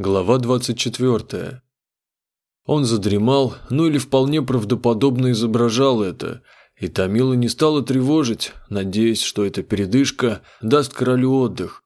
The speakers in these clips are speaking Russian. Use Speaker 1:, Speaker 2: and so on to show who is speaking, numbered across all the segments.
Speaker 1: Глава 24. Он задремал, ну или вполне правдоподобно изображал это, и Томила не стала тревожить, надеясь, что эта передышка даст королю отдых.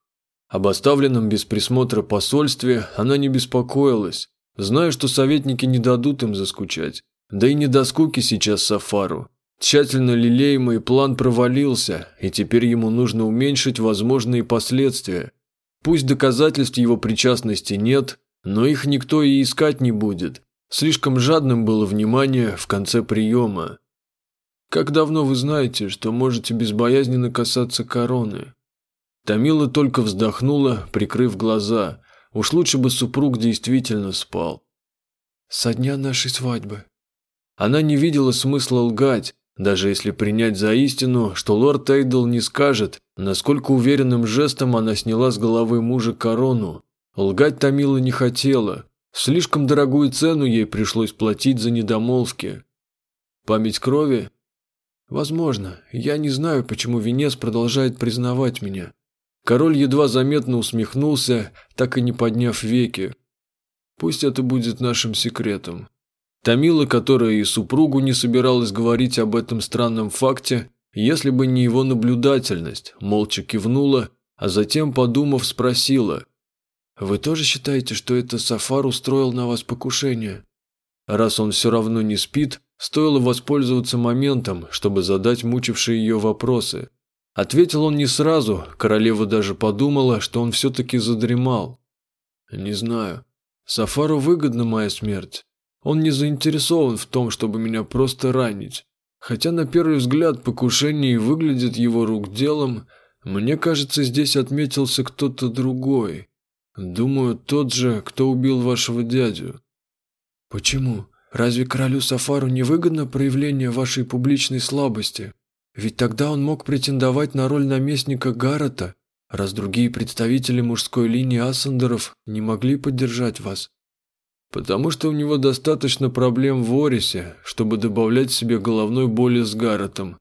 Speaker 1: Об оставленном без присмотра посольстве она не беспокоилась, зная, что советники не дадут им заскучать. Да и не до скуки сейчас Сафару. Тщательно лелеемый план провалился, и теперь ему нужно уменьшить возможные последствия – Пусть доказательств его причастности нет, но их никто и искать не будет. Слишком жадным было внимание в конце приема. Как давно вы знаете, что можете безбоязненно касаться короны? Тамила только вздохнула, прикрыв глаза. Уж лучше бы супруг действительно спал.
Speaker 2: Со дня нашей свадьбы.
Speaker 1: Она не видела смысла лгать, даже если принять за истину, что лорд Эйдл не скажет, насколько уверенным жестом она сняла с головы мужа корону. Лгать Томила не хотела. Слишком дорогую цену ей пришлось платить за недомолвки. Память крови?
Speaker 2: Возможно. Я не знаю, почему Венес продолжает признавать меня.
Speaker 1: Король едва заметно усмехнулся, так и не подняв веки. Пусть это будет нашим секретом. Тамила, которая и супругу не собиралась говорить об этом странном факте, если бы не его наблюдательность, молча кивнула, а затем, подумав, спросила.
Speaker 2: «Вы тоже считаете, что это Сафар устроил на вас покушение?»
Speaker 1: Раз он все равно не спит, стоило воспользоваться моментом, чтобы задать мучившие ее вопросы. Ответил он не сразу, королева даже подумала, что он все-таки задремал. «Не знаю. Сафару выгодна моя смерть. Он не заинтересован в том, чтобы меня просто ранить. Хотя на первый взгляд покушение и выглядит его рук делом, мне кажется, здесь отметился кто-то другой. Думаю, тот же, кто убил вашего дядю.
Speaker 2: Почему? Разве королю Сафару не выгодно проявление вашей публичной слабости? Ведь тогда он мог претендовать на роль наместника Гаррета, раз другие представители мужской линии Ассендеров не могли поддержать вас.
Speaker 1: Потому что у него достаточно проблем в Орисе, чтобы добавлять себе головной боли с Гарретом.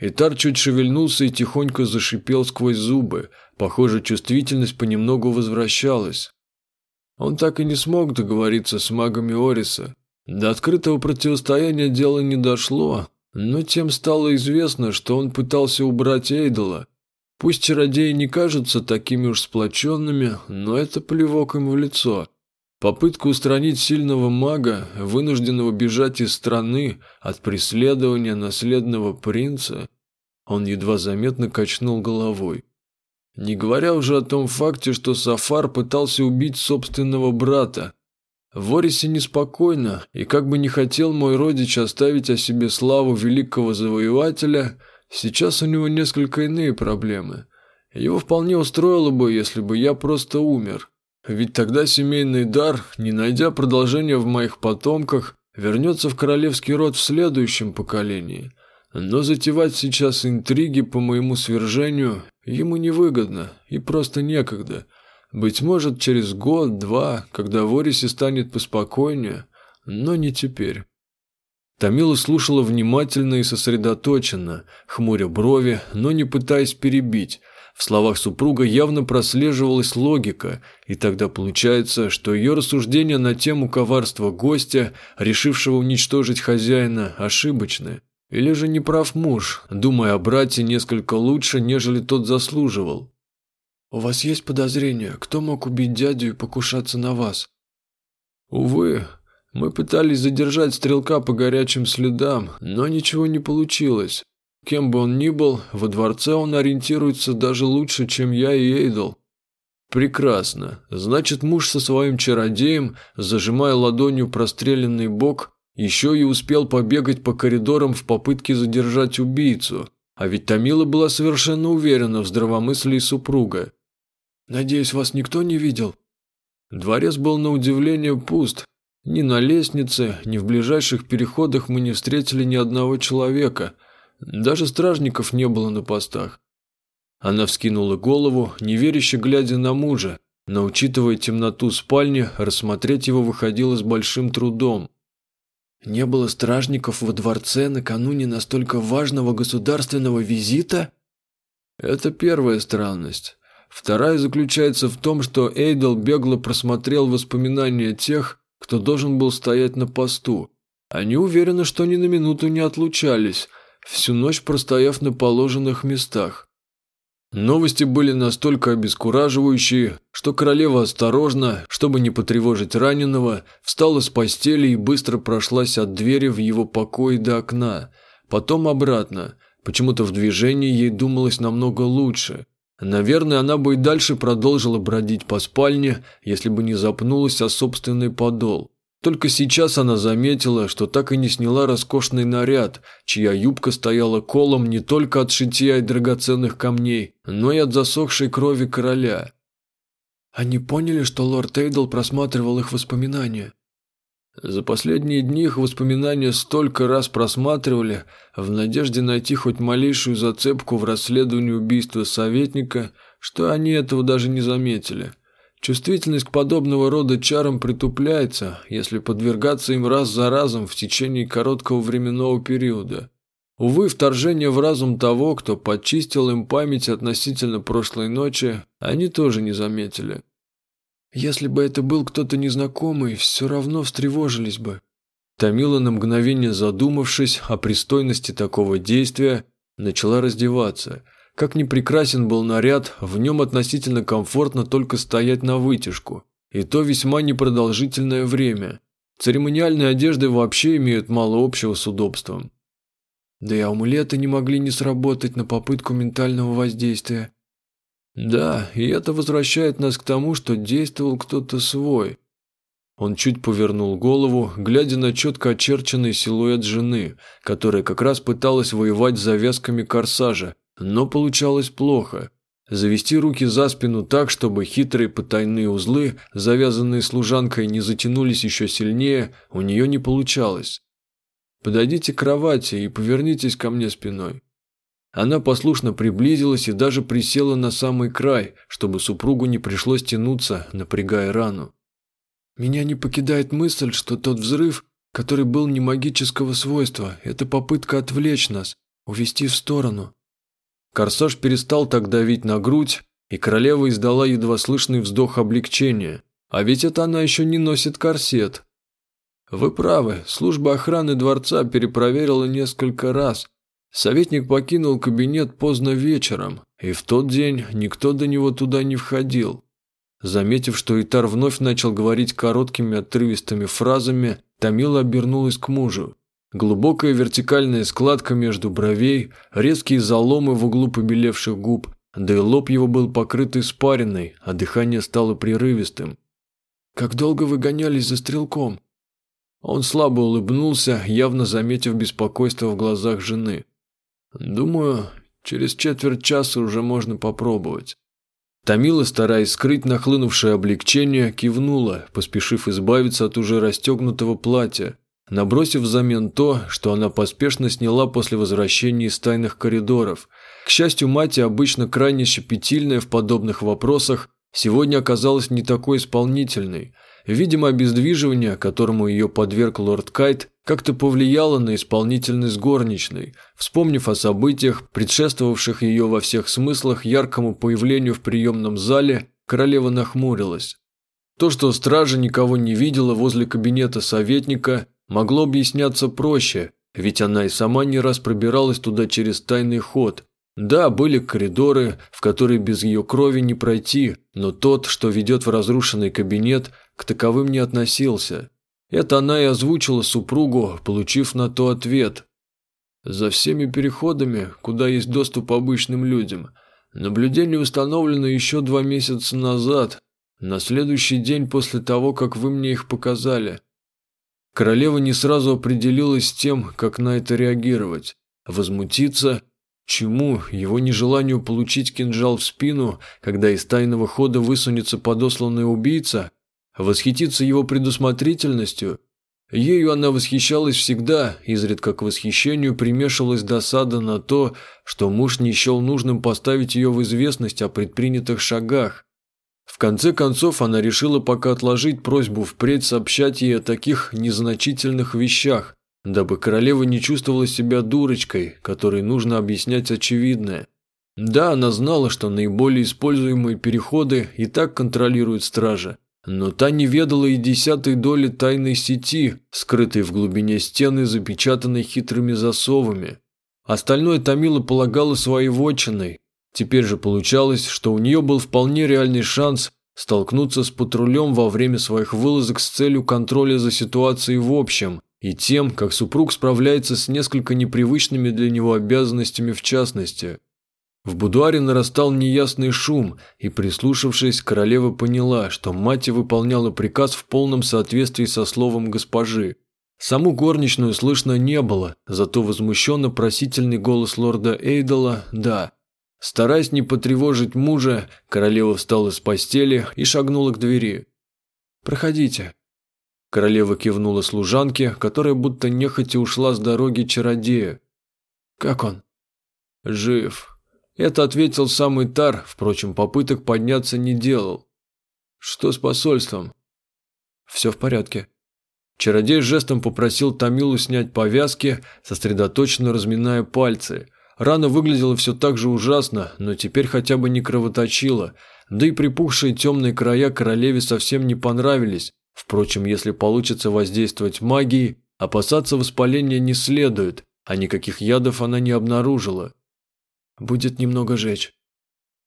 Speaker 1: Итар чуть шевельнулся и тихонько зашипел сквозь зубы. Похоже, чувствительность понемногу возвращалась. Он так и не смог договориться с магами Ориса. До открытого противостояния дело не дошло, но тем стало известно, что он пытался убрать Эйдола. Пусть чародеи не кажутся такими уж сплоченными, но это плевок им в лицо – Попытка устранить сильного мага, вынужденного бежать из страны от преследования наследного принца, он едва заметно качнул головой. Не говоря уже о том факте, что Сафар пытался убить собственного брата. В Орисе неспокойно, и как бы не хотел мой родич оставить о себе славу великого завоевателя, сейчас у него несколько иные проблемы. Его вполне устроило бы, если бы я просто умер. Ведь тогда семейный дар, не найдя продолжения в моих потомках, вернется в королевский род в следующем поколении. Но затевать сейчас интриги по моему свержению ему невыгодно и просто некогда. Быть может, через год-два, когда в Орисе станет поспокойнее, но не теперь. Тамила слушала внимательно и сосредоточенно, хмуря брови, но не пытаясь перебить, в словах супруга явно прослеживалась логика, и тогда получается, что ее рассуждения на тему коварства гостя, решившего уничтожить хозяина, ошибочны. Или же не прав муж, думая о брате несколько лучше, нежели тот заслуживал.
Speaker 2: «У вас есть подозрения, кто мог убить дядю и покушаться на вас?»
Speaker 1: «Увы, мы пытались задержать стрелка по горячим следам, но ничего не получилось. Кем бы он ни был, во дворце он ориентируется даже лучше, чем я и Эйдл. Прекрасно. Значит, муж со своим чародеем, зажимая ладонью простреленный бок, еще и успел побегать по коридорам в попытке задержать убийцу. А ведь Тамила была совершенно уверена в здравомыслии супруга.
Speaker 2: «Надеюсь, вас никто не видел?»
Speaker 1: Дворец был на удивление пуст. Ни на лестнице, ни в ближайших переходах мы не встретили ни одного человека – даже стражников не было на постах. Она вскинула голову, неверяще глядя на мужа, но, учитывая темноту спальни, рассмотреть его выходило с большим трудом.
Speaker 2: «Не было стражников во дворце накануне настолько важного государственного визита?»
Speaker 1: «Это первая странность. Вторая заключается в том, что Эйдл бегло просмотрел воспоминания тех, кто должен был стоять на посту. Они уверены, что ни на минуту не отлучались, всю ночь простояв на положенных местах. Новости были настолько обескураживающие, что королева осторожно, чтобы не потревожить раненого, встала с постели и быстро прошлась от двери в его покой до окна, потом обратно. Почему-то в движении ей думалось намного лучше. Наверное, она бы и дальше продолжила бродить по спальне, если бы не запнулась о собственный подол. Только сейчас она заметила, что так и не сняла роскошный наряд, чья юбка стояла колом не только от шитья и драгоценных камней, но и от засохшей крови короля.
Speaker 2: Они поняли, что лорд Эйдл просматривал их воспоминания.
Speaker 1: За последние дни их воспоминания столько раз просматривали, в надежде найти хоть малейшую зацепку в расследовании убийства советника, что они этого даже не заметили. Чувствительность к подобного рода чарам притупляется, если подвергаться им раз за разом в течение короткого временного периода. Увы, вторжение в разум того, кто подчистил им память относительно прошлой ночи, они тоже не заметили.
Speaker 2: Если бы это был кто-то незнакомый, все равно встревожились бы.
Speaker 1: Тамила на мгновение задумавшись о пристойности такого действия, начала раздеваться – как ни прекрасен был наряд, в нем относительно комфортно только стоять на вытяжку. И то весьма непродолжительное время. Церемониальные одежды вообще имеют мало общего с удобством.
Speaker 2: Да и амулеты не могли не сработать на попытку ментального воздействия.
Speaker 1: Да, и это возвращает нас к тому, что действовал кто-то свой. Он чуть повернул голову, глядя на четко очерченный силуэт жены, которая как раз пыталась воевать с завязками корсажа, но получалось плохо. Завести руки за спину так, чтобы хитрые потайные узлы, завязанные служанкой, не затянулись еще сильнее, у нее не получалось. «Подойдите к кровати и повернитесь ко мне спиной». Она послушно приблизилась и даже присела на самый край, чтобы супругу не пришлось тянуться, напрягая рану.
Speaker 2: «Меня не покидает мысль, что тот взрыв, который был не магического свойства, это попытка отвлечь нас, увести в сторону.
Speaker 1: Корсаж перестал так давить на грудь, и королева издала едва слышный вздох облегчения. А ведь это она еще не носит корсет. Вы правы, служба охраны дворца перепроверила несколько раз. Советник покинул кабинет поздно вечером, и в тот день никто до него туда не входил. Заметив, что Итар вновь начал говорить короткими отрывистыми фразами, Тамила обернулась к мужу. Глубокая вертикальная складка между бровей, резкие заломы в углу побелевших губ, да и лоб его был покрыт испариной, а дыхание стало прерывистым.
Speaker 2: «Как долго вы гонялись за стрелком?»
Speaker 1: Он слабо улыбнулся, явно заметив беспокойство в глазах жены. «Думаю, через четверть часа уже можно попробовать». Тамила, стараясь скрыть нахлынувшее облегчение, кивнула, поспешив избавиться от уже расстегнутого платья, набросив взамен то, что она поспешно сняла после возвращения из тайных коридоров. К счастью, мать, обычно крайне щепетильная в подобных вопросах, сегодня оказалась не такой исполнительной. Видимо, обездвиживание, которому ее подверг лорд Кайт, как-то повлияло на исполнительность горничной. Вспомнив о событиях, предшествовавших ее во всех смыслах яркому появлению в приемном зале, королева нахмурилась. То, что стража никого не видела возле кабинета советника, могло объясняться проще, ведь она и сама не раз пробиралась туда через тайный ход. Да, были коридоры, в которые без ее крови не пройти, но тот, что ведет в разрушенный кабинет, к таковым не относился. Это она и озвучила супругу, получив на то ответ. За всеми переходами, куда есть доступ обычным людям, наблюдение установлено еще два месяца назад, на следующий день после того, как вы мне их показали. Королева не сразу определилась с тем, как на это реагировать. Возмутиться? Чему? Его нежеланию получить кинжал в спину, когда из тайного хода высунется подосланный убийца? Восхититься его предусмотрительностью? Ею она восхищалась всегда, изредка к восхищению примешивалась досада на то, что муж не счел нужным поставить ее в известность о предпринятых шагах. В конце концов, она решила пока отложить просьбу впредь сообщать ей о таких незначительных вещах, дабы королева не чувствовала себя дурочкой, которой нужно объяснять очевидное. Да, она знала, что наиболее используемые переходы и так контролирует стража, но та не ведала и десятой доли тайной сети, скрытой в глубине стены, запечатанной хитрыми засовами. Остальное Томила полагала своей вотчиной. Теперь же получалось, что у нее был вполне реальный шанс столкнуться с патрулем во время своих вылазок с целью контроля за ситуацией в общем и тем, как супруг справляется с несколько непривычными для него обязанностями в частности. В будуаре нарастал неясный шум, и, прислушавшись, королева поняла, что мать выполняла приказ в полном соответствии со словом госпожи. Саму горничную слышно не было, зато возмущенно просительный голос лорда Эйдола – да. Стараясь не потревожить мужа, королева встала с постели и шагнула к двери. «Проходите». Королева кивнула служанке, которая будто нехотя ушла с дороги чародея. «Как он?» «Жив», это ответил самый Тар, впрочем, попыток подняться не делал. Что с посольством? Все в порядке. Чародей жестом попросил Тамилу снять повязки, сосредоточенно разминая пальцы. Рана выглядела все так же ужасно, но теперь хотя бы не кровоточила, да и припухшие темные края королеве совсем не понравились. Впрочем, если получится воздействовать магией, опасаться воспаления не следует, а никаких ядов она не обнаружила. Будет немного жечь.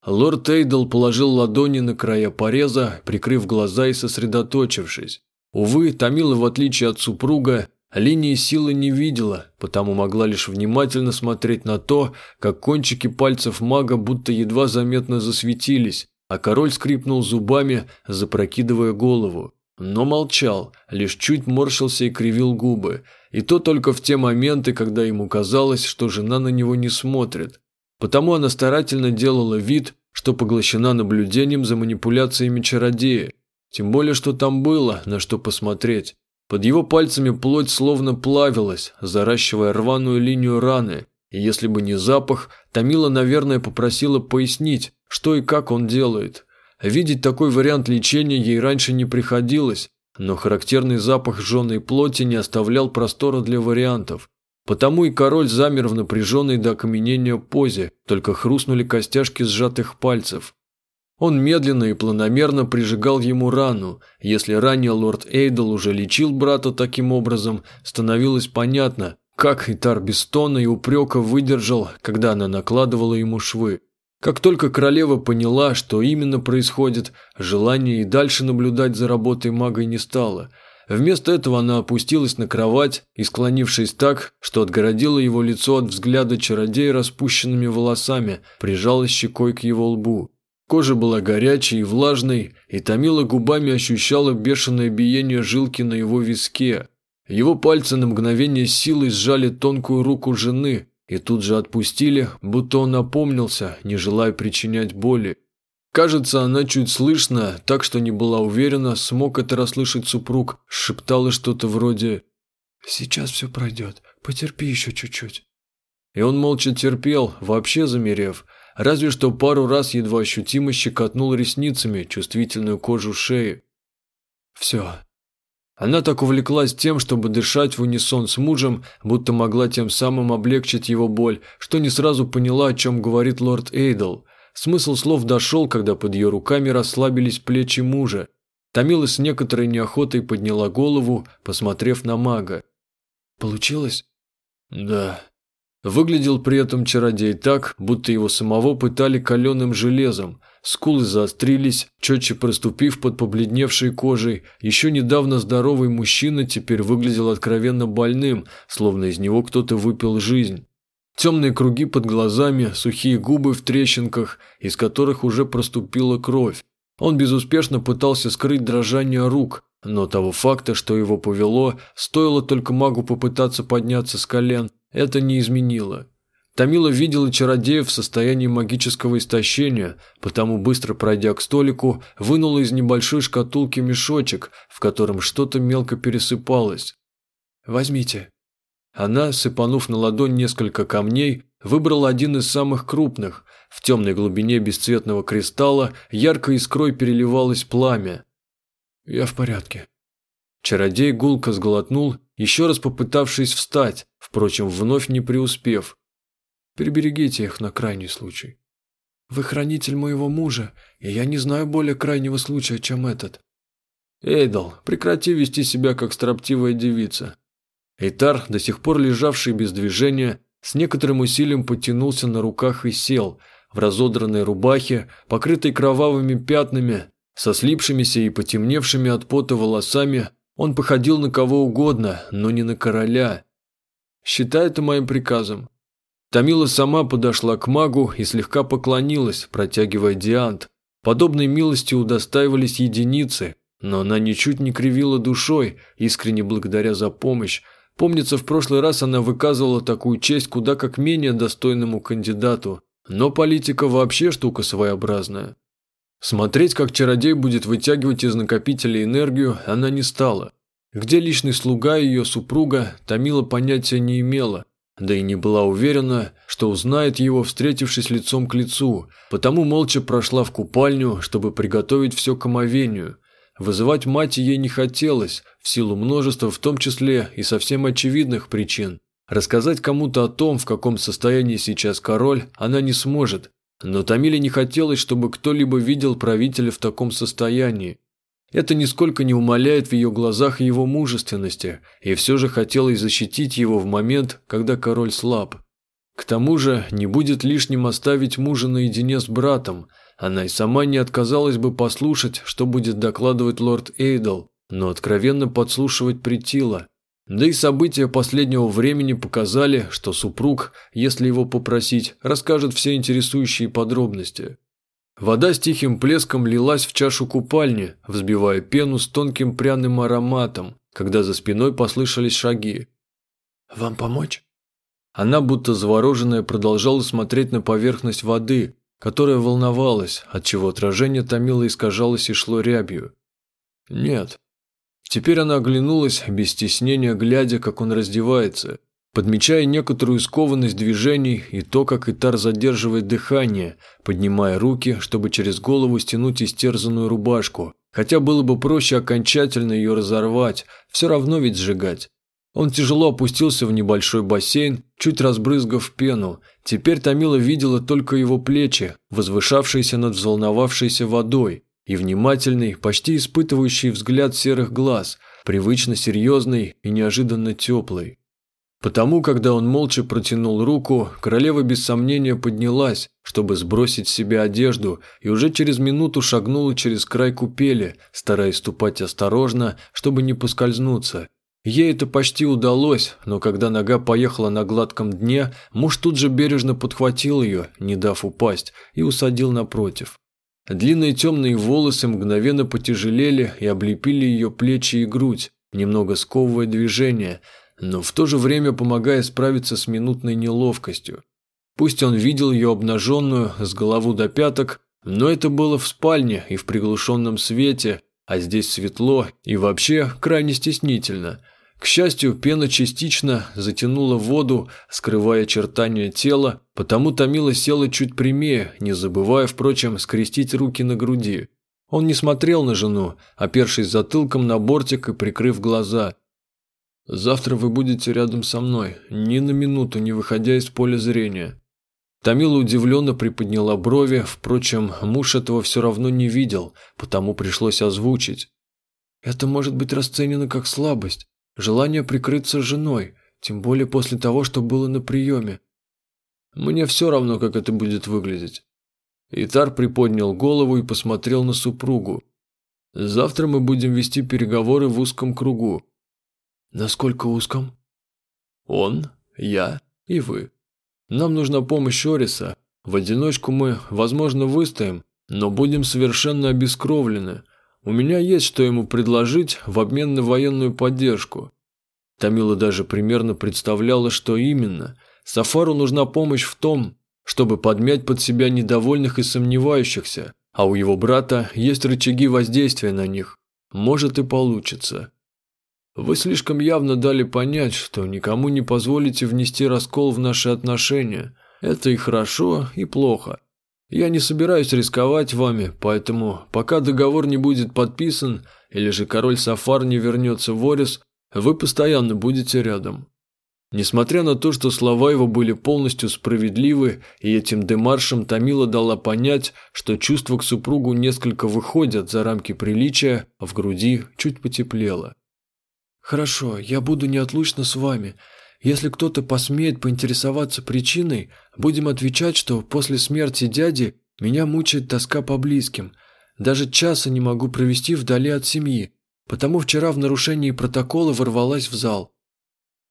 Speaker 1: Лорд Эйдл положил ладони на края пореза, прикрыв глаза и сосредоточившись. Увы, Томила, в отличие от супруга, линии силы не видела, потому могла лишь внимательно смотреть на то, как кончики пальцев мага будто едва заметно засветились, а король скрипнул зубами, запрокидывая голову. Но молчал, лишь чуть морщился и кривил губы, и то только в те моменты, когда ему казалось, что жена на него не смотрит. Потому она старательно делала вид, что поглощена наблюдением за манипуляциями чародея. Тем более, что там было, на что посмотреть. Под его пальцами плоть словно плавилась, заращивая рваную линию раны. И если бы не запах, Тамила, наверное, попросила пояснить, что и как он делает. Видеть такой вариант лечения ей раньше не приходилось, но характерный запах жженой плоти не оставлял простора для вариантов. Потому и король замер в напряженной до окаменения позе, только хрустнули костяшки сжатых пальцев. Он медленно и планомерно прижигал ему рану. Если ранее лорд Эйдл уже лечил брата таким образом, становилось понятно, как Итар без и упрека выдержал, когда она накладывала ему швы. Как только королева поняла, что именно происходит, желание и дальше наблюдать за работой мага не стало – Вместо этого она опустилась на кровать и, склонившись так, что отгородила его лицо от взгляда чародея распущенными волосами, прижалась щекой к его лбу. Кожа была горячей и влажной, и томила губами ощущала бешеное биение жилки на его виске. Его пальцы на мгновение силой сжали тонкую руку жены и тут же отпустили, будто он опомнился, не желая причинять боли. Кажется, она чуть слышно, так что не была уверена, смог это расслышать супруг, шептала что-то вроде «Сейчас все пройдет, потерпи еще чуть-чуть». И он молча терпел, вообще замерев, разве что пару раз едва ощутимо щекотнул ресницами чувствительную кожу шеи. Все. Она так увлеклась тем, чтобы дышать в унисон с мужем, будто могла тем самым облегчить его боль, что не сразу поняла, о чем говорит лорд Эйдл – Смысл слов дошел, когда под ее руками расслабились плечи мужа. Томила с некоторой неохотой подняла голову, посмотрев на мага. «Получилось?» «Да». Выглядел при этом чародей так, будто его самого пытали каленым железом. Скулы заострились, четче проступив под побледневшей кожей. Еще недавно здоровый мужчина теперь выглядел откровенно больным, словно из него кто-то выпил жизнь. Темные круги под глазами, сухие губы в трещинках, из которых уже проступила кровь. Он безуспешно пытался скрыть дрожание рук, но того факта, что его повело, стоило только магу попытаться подняться с колен, это не изменило. Тамила видела чародея в состоянии магического истощения, потому, быстро пройдя к столику, вынула из небольшой шкатулки мешочек, в котором что-то мелко пересыпалось. «Возьмите», она, сыпанув на ладонь несколько камней, выбрала один из самых крупных. В темной глубине бесцветного кристалла яркой искрой переливалось пламя. «Я в порядке». Чародей гулко сглотнул, еще раз попытавшись встать, впрочем, вновь не преуспев. «Приберегите их на крайний случай».
Speaker 2: Вы хранитель моего мужа, и я не знаю более крайнего случая, чем этот».
Speaker 1: «Эйдал, прекрати вести себя, как строптивая девица». Эйтар, до сих пор лежавший без движения, с некоторым усилием потянулся на руках и сел, в разодранной рубахе, покрытой кровавыми пятнами, со слипшимися и потемневшими от пота волосами, он походил на кого угодно, но не на короля. «Считай это моим приказом». Тамила сама подошла к магу и слегка поклонилась, протягивая диант. Подобной милости удостаивались единицы, но она ничуть не кривила душой, искренне благодаря за помощь. Помнится, в прошлый раз она выказывала такую честь куда как менее достойному кандидату. Но политика вообще штука своеобразная. Смотреть, как чародей будет вытягивать из накопителя энергию, она не стала. Где личный слуга ее супруга, Тамила понятия не имела, да и не была уверена, что узнает его, встретившись лицом к лицу, потому молча прошла в купальню, чтобы приготовить все к омовению. Вызывать мать ей не хотелось, в силу множества, в том числе и совсем очевидных причин. Рассказать кому-то о том, в каком состоянии сейчас король, она не сможет, но Тамиле не хотелось, чтобы кто-либо видел правителя в таком состоянии. Это нисколько не умаляет в ее глазах его мужественности, и все же хотелось защитить его в момент, когда король слаб. К тому же не будет лишним оставить мужа наедине с братом. Она и сама не отказалась бы послушать, что будет докладывать лорд Эйдл, но откровенно подслушивать притила. Да и события последнего времени показали, что супруг, если его попросить, расскажет все интересующие подробности. Вода с тихим плеском лилась в чашу купальни, взбивая пену с тонким пряным ароматом, когда за спиной послышались шаги.
Speaker 2: «Вам помочь?»
Speaker 1: Она, будто завороженная, продолжала смотреть на поверхность воды, которая волновалась, отчего отражение томило искажалось и шло рябью. «Нет», Теперь она оглянулась, без стеснения глядя, как он раздевается, подмечая некоторую скованность движений и то, как Итар задерживает дыхание, поднимая руки, чтобы через голову стянуть истерзанную рубашку. Хотя было бы проще окончательно ее разорвать, все равно ведь сжигать. Он тяжело опустился в небольшой бассейн, чуть разбрызгав пену. Теперь Томила видела только его плечи, возвышавшиеся над взволновавшейся водой и внимательный, почти испытывающий взгляд серых глаз, привычно серьезный и неожиданно теплый. Потому, когда он молча протянул руку, королева без сомнения поднялась, чтобы сбросить с себя одежду, и уже через минуту шагнула через край купели, стараясь ступать осторожно, чтобы не поскользнуться. Ей это почти удалось, но когда нога поехала на гладком дне, муж тут же бережно подхватил ее, не дав упасть, и усадил напротив. Длинные темные волосы мгновенно потяжелели и облепили ее плечи и грудь, немного сковывая движение, но в то же время помогая справиться с минутной неловкостью. Пусть он видел ее обнаженную с голову до пяток, но это было в спальне и в приглушенном свете, а здесь светло и вообще крайне стеснительно – к счастью, пена частично затянула воду, скрывая очертания тела, потому Томила села чуть прямее, не забывая, впрочем, скрестить руки на груди. Он не смотрел на жену, опершись затылком на бортик и прикрыв глаза. «Завтра вы будете рядом со мной, ни на минуту не выходя из поля зрения». Томила удивленно приподняла брови, впрочем, муж этого все равно не видел, потому пришлось озвучить. «Это может быть расценено как слабость. Желание прикрыться женой, тем более после того, что было на приеме. Мне все равно, как это будет выглядеть. Итар приподнял голову и посмотрел на супругу. Завтра мы будем вести переговоры в узком кругу.
Speaker 2: Насколько узком?
Speaker 1: Он, я и вы. Нам нужна помощь Ориса. В одиночку мы, возможно, выстоим, но будем совершенно обескровлены. У меня есть что ему предложить в обмен на военную поддержку. Тамила даже примерно представляла, что именно. Сафару нужна помощь в том, чтобы подмять под себя недовольных и сомневающихся, а у его брата есть рычаги воздействия на них. Может и получится. Вы слишком явно дали понять, что никому не позволите внести раскол в наши отношения. Это и хорошо, и плохо. Я не собираюсь рисковать вами, поэтому пока договор не будет подписан, или же король Сафар не вернется в Орис, вы постоянно будете рядом. Несмотря на то, что слова его были полностью справедливы, и этим демаршем Тамила дала понять, что чувства к супругу несколько выходят за рамки приличия, в груди чуть потеплело.
Speaker 2: «Хорошо, я буду неотлучно с вами. Если кто-то посмеет поинтересоваться причиной, будем отвечать, что после смерти дяди меня мучает тоска по близким. Даже часа не могу провести вдали от семьи, потому вчера в нарушении протокола ворвалась в зал.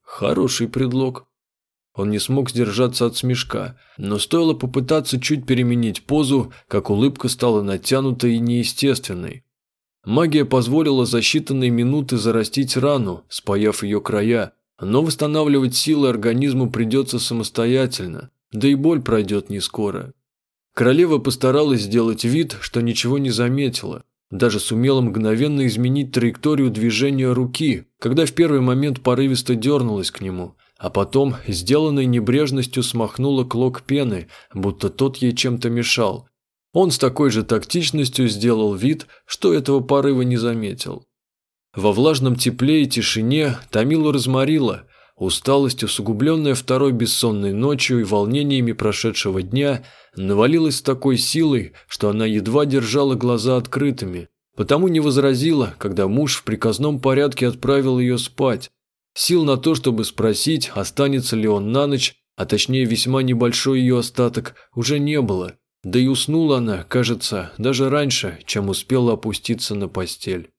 Speaker 1: Хороший предлог. Он не смог сдержаться от смешка, но стоило попытаться чуть переменить позу, как улыбка стала натянутой и неестественной. Магия позволила за считанные минуты зарастить рану, спаяв ее края, но восстанавливать силы организму придется самостоятельно, да и боль пройдет не скоро. Королева постаралась сделать вид, что ничего не заметила, даже сумела мгновенно изменить траекторию движения руки, когда в первый момент порывисто дернулась к нему, а потом, сделанной небрежностью, смахнула клок пены, будто тот ей чем-то мешал. Он с такой же тактичностью сделал вид, что этого порыва не заметил. Во влажном тепле и тишине Тамилу разморила, усталость, усугубленная второй бессонной ночью и волнениями прошедшего дня – навалилась с такой силой, что она едва держала глаза открытыми, потому не возразила, когда муж в приказном порядке отправил ее спать. Сил на то, чтобы спросить, останется ли он на ночь, а точнее весьма небольшой ее остаток, уже не было. Да и уснула она, кажется, даже раньше, чем успела опуститься на постель.